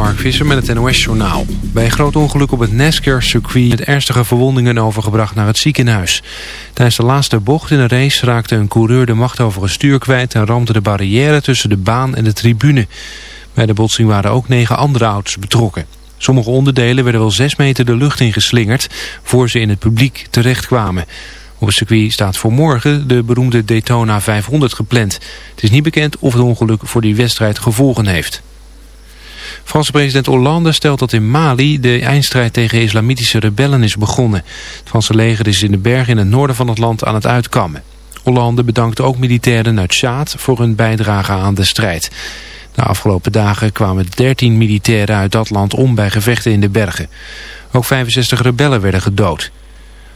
Mark Visser met het NOS-journaal. Bij een groot ongeluk op het NASCAR-circuit met ernstige verwondingen overgebracht naar het ziekenhuis. Tijdens de laatste bocht in de race raakte een coureur de macht over het stuur kwijt... en ramde de barrière tussen de baan en de tribune. Bij de botsing waren ook negen andere auto's betrokken. Sommige onderdelen werden wel zes meter de lucht in geslingerd... voor ze in het publiek terechtkwamen. Op het circuit staat voor morgen de beroemde Daytona 500 gepland. Het is niet bekend of het ongeluk voor die wedstrijd gevolgen heeft. Franse president Hollande stelt dat in Mali de eindstrijd tegen islamitische rebellen is begonnen. Het Franse leger is in de bergen in het noorden van het land aan het uitkammen. Hollande bedankt ook militairen uit Tjaad voor hun bijdrage aan de strijd. De afgelopen dagen kwamen 13 militairen uit dat land om bij gevechten in de bergen. Ook 65 rebellen werden gedood.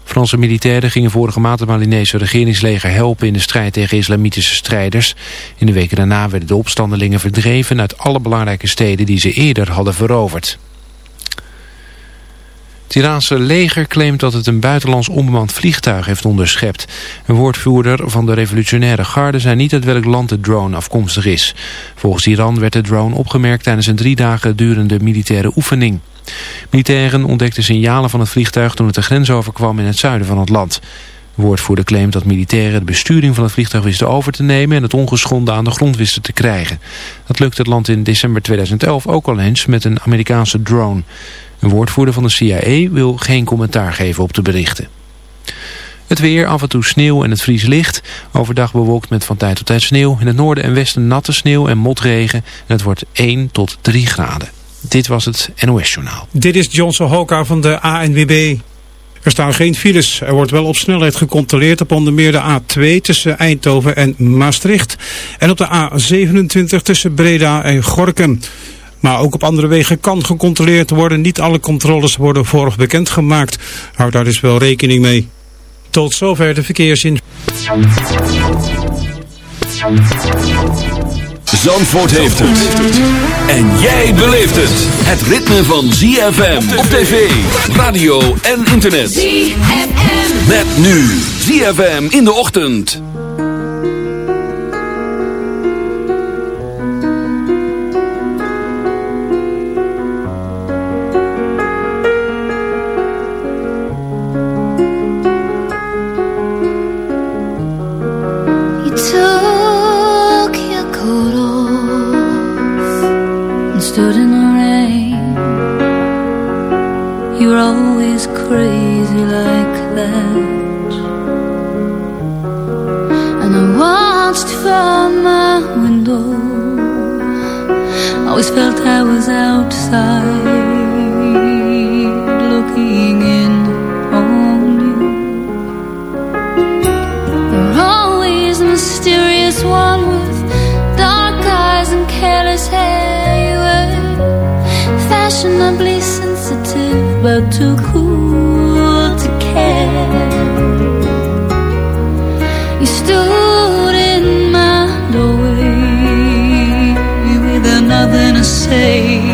Franse militairen gingen vorige maand het Malinese regeringsleger helpen in de strijd tegen islamitische strijders. In de weken daarna werden de opstandelingen verdreven uit alle belangrijke steden die ze eerder hadden veroverd. Het Iraanse leger claimt dat het een buitenlands onbemand vliegtuig heeft onderschept. Een woordvoerder van de revolutionaire garde zei niet uit welk land de drone afkomstig is. Volgens Iran werd de drone opgemerkt tijdens een drie dagen durende militaire oefening. Militairen ontdekten signalen van het vliegtuig toen het de grens overkwam in het zuiden van het land. De woordvoerder claimt dat militairen de besturing van het vliegtuig wisten over te nemen en het ongeschonden aan de grond wisten te krijgen. Dat lukte het land in december 2011 ook al eens met een Amerikaanse drone. Een woordvoerder van de CIA wil geen commentaar geven op de berichten. Het weer, af en toe sneeuw en het vries licht. Overdag bewolkt met van tijd tot tijd sneeuw. In het noorden en westen natte sneeuw en motregen. En het wordt 1 tot 3 graden. Dit was het NOS Journaal. Dit is Johnson Hoka van de ANWB. Er staan geen files. Er wordt wel op snelheid gecontroleerd op onder meer de A2 tussen Eindhoven en Maastricht. En op de A27 tussen Breda en Gorkum. Maar ook op andere wegen kan gecontroleerd worden. Niet alle controles worden vooraf bekendgemaakt. Houd daar dus wel rekening mee. Tot zover de verkeersin. Zandvoort heeft het. En jij beleeft het. Het ritme van ZFM op tv, radio en internet. ZFM. Met nu ZFM in de ochtend. Looking in on you. You're always the mysterious one With dark eyes and careless hair. Fashionably sensitive but too cool to care. You stood in my doorway with nothing to say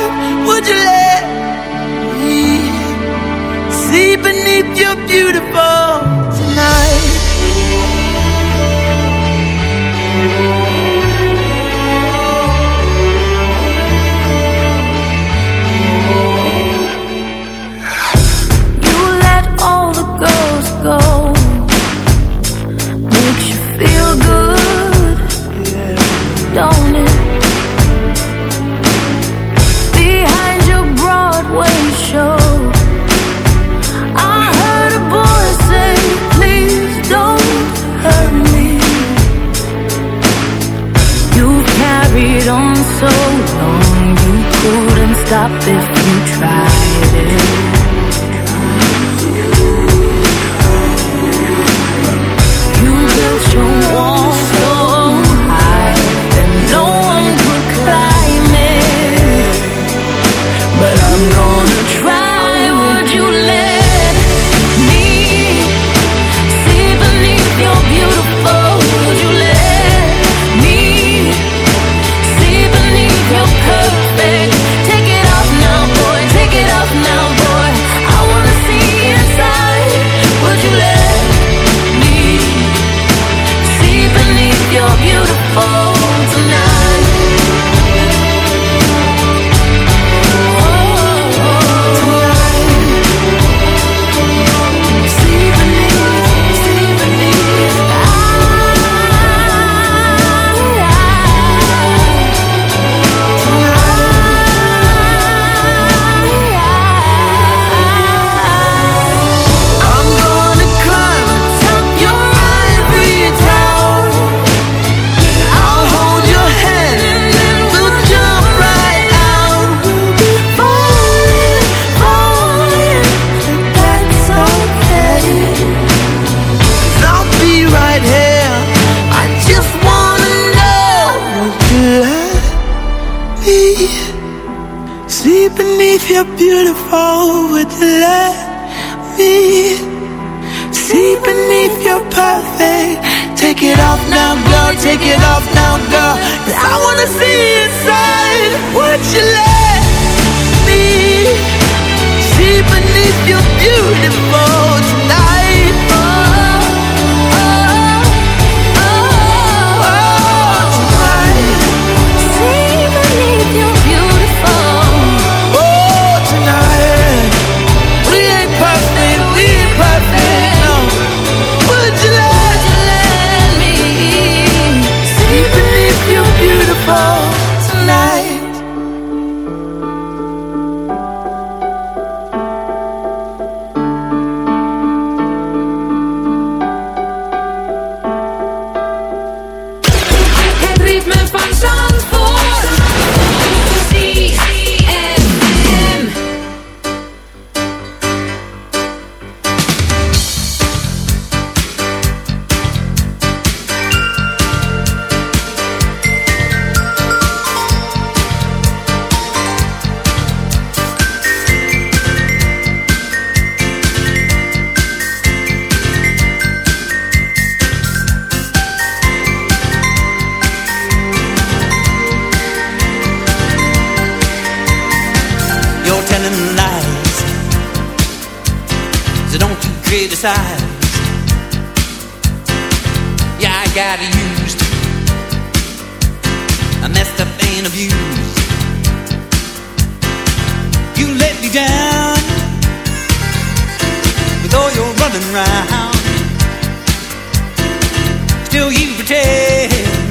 Beautiful it off telling lies. So don't you criticize. Yeah, I got used. I messed up and abused. You let me down with all your running around. Still you pretend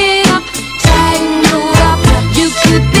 to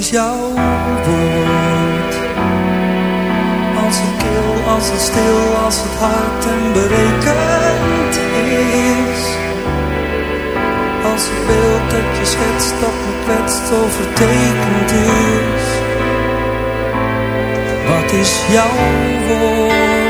is jouw woord? Als het kil, als het stil, als het hard en berekend is. Als het beeld dat je schetst, dat me kwetst, overtekend is. Wat is jouw woord?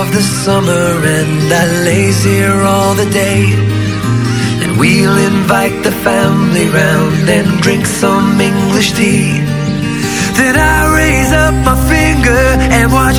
Of the summer and I lays here all the day. And we'll invite the family round and drink some English tea. Then I raise up my finger and watch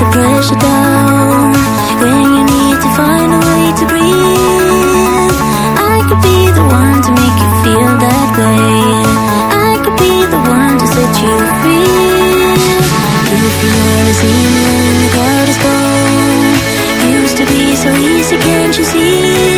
The pressure down. When you need to find a way to breathe. I could be the one to make you feel that way. I could be the one to set you free. If is gone. Used to be so easy, can't you see?